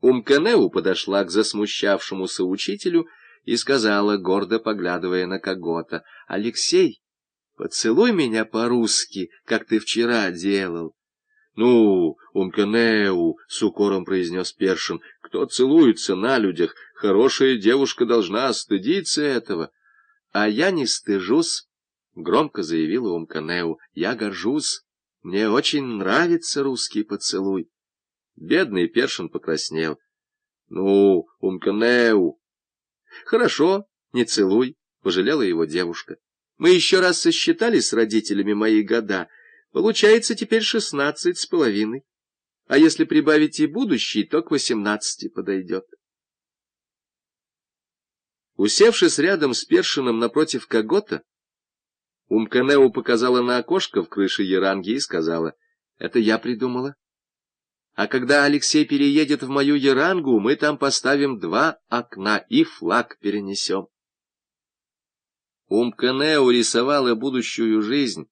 Умканеу подошла к засмущавшемуся учителю и сказала, гордо поглядывая на Когота, «Алексей, поцелуй меня по-русски, как ты вчера делал». «Ну, Умканеу», — с укором произнес Першин, — «кто целуется на людях, хорошая девушка должна стыдиться этого». «А я не стыжусь», — громко заявила Умканеу, — «я горжусь, мне очень нравится русский поцелуй». Бедный Першин покраснел. — Ну, Умканеу. — Хорошо, не целуй, — пожалела его девушка. — Мы еще раз сосчитали с родителями мои года. Получается теперь шестнадцать с половиной. А если прибавить и будущий, то к восемнадцати подойдет. Усевшись рядом с Першином напротив Когота, Умканеу показала на окошко в крыше Яранги и сказала, — Это я придумала. А когда Алексей переедет в мою Ярангу, мы там поставим два окна и флаг перенесем. Умканео рисовала будущую жизнь,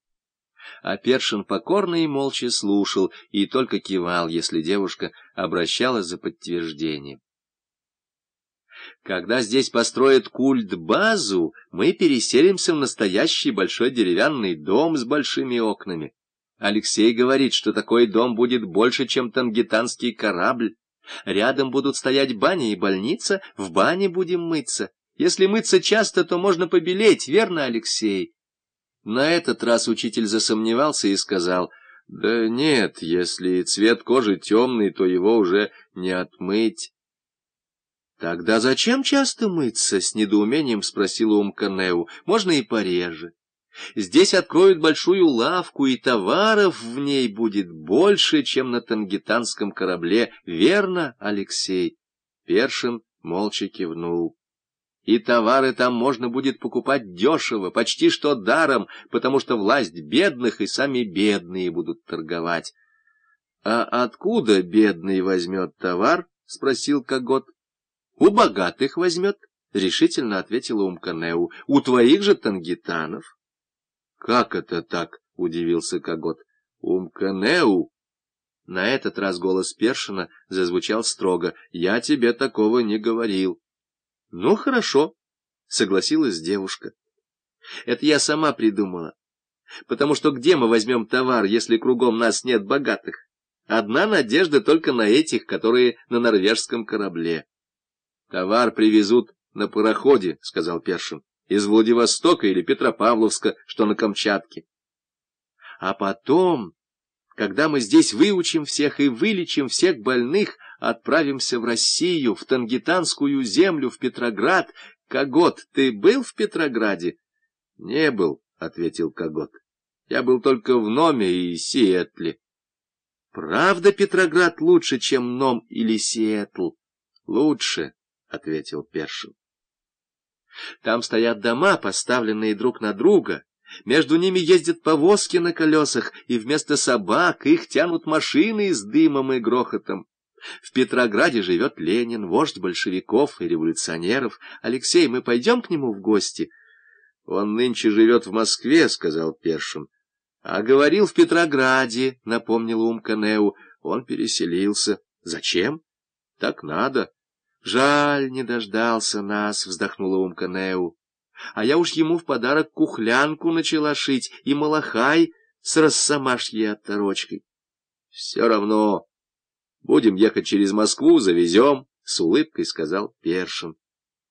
а Першин покорно и молча слушал и только кивал, если девушка обращалась за подтверждением. Когда здесь построят культ-базу, мы переселимся в настоящий большой деревянный дом с большими окнами. Алексей говорит, что такой дом будет больше, чем тангитанский корабль. Рядом будут стоять баня и больница, в бане будем мыться. Если мыться часто, то можно побелеть, верно, Алексей? На этот раз учитель засомневался и сказал, «Да нет, если цвет кожи темный, то его уже не отмыть». «Тогда зачем часто мыться?» — с недоумением спросила Умканеу. «Можно и пореже». Здесь откроют большую лавку, и товаров в ней будет больше, чем на тангитанском корабле. Верно, Алексей? Першин молча кивнул. И товары там можно будет покупать дешево, почти что даром, потому что власть бедных и сами бедные будут торговать. — А откуда бедный возьмет товар? — спросил Когот. — У богатых возьмет, — решительно ответила Умканеу. — У твоих же тангитанов. «Как это так?» — удивился Когот. «Умканеу!» На этот раз голос Першина зазвучал строго. «Я тебе такого не говорил». «Ну, хорошо», — согласилась девушка. «Это я сама придумала. Потому что где мы возьмем товар, если кругом нас нет богатых? Одна надежда только на этих, которые на норвежском корабле». «Товар привезут на пароходе», — сказал Першин из Владивостока или Петропавловска, что на Камчатке. А потом, когда мы здесь выучим всех и вылечим всех больных, отправимся в Россию, в Тангитанскую землю, в Петроград. Когот, ты был в Петрограде? — Не был, — ответил Когот. — Я был только в Номе и Сиэтле. — Правда, Петроград лучше, чем Ном или Сиэтл? — Лучше, — ответил Першин. Там стоят дома, поставленные друг на друга. Между ними ездят повозки на колесах, и вместо собак их тянут машины с дымом и грохотом. В Петрограде живет Ленин, вождь большевиков и революционеров. Алексей, мы пойдем к нему в гости? — Он нынче живет в Москве, — сказал Першин. — А говорил в Петрограде, — напомнил Умканеу. Он переселился. — Зачем? — Так надо. Жаль, не дождался нас, вздохнула умка Неу. А я уж ему в подарок кухлянку начала шить и малахай с рассамашьей отторочкой. Все равно будем ехать через Москву, завезем, — с улыбкой сказал Першин.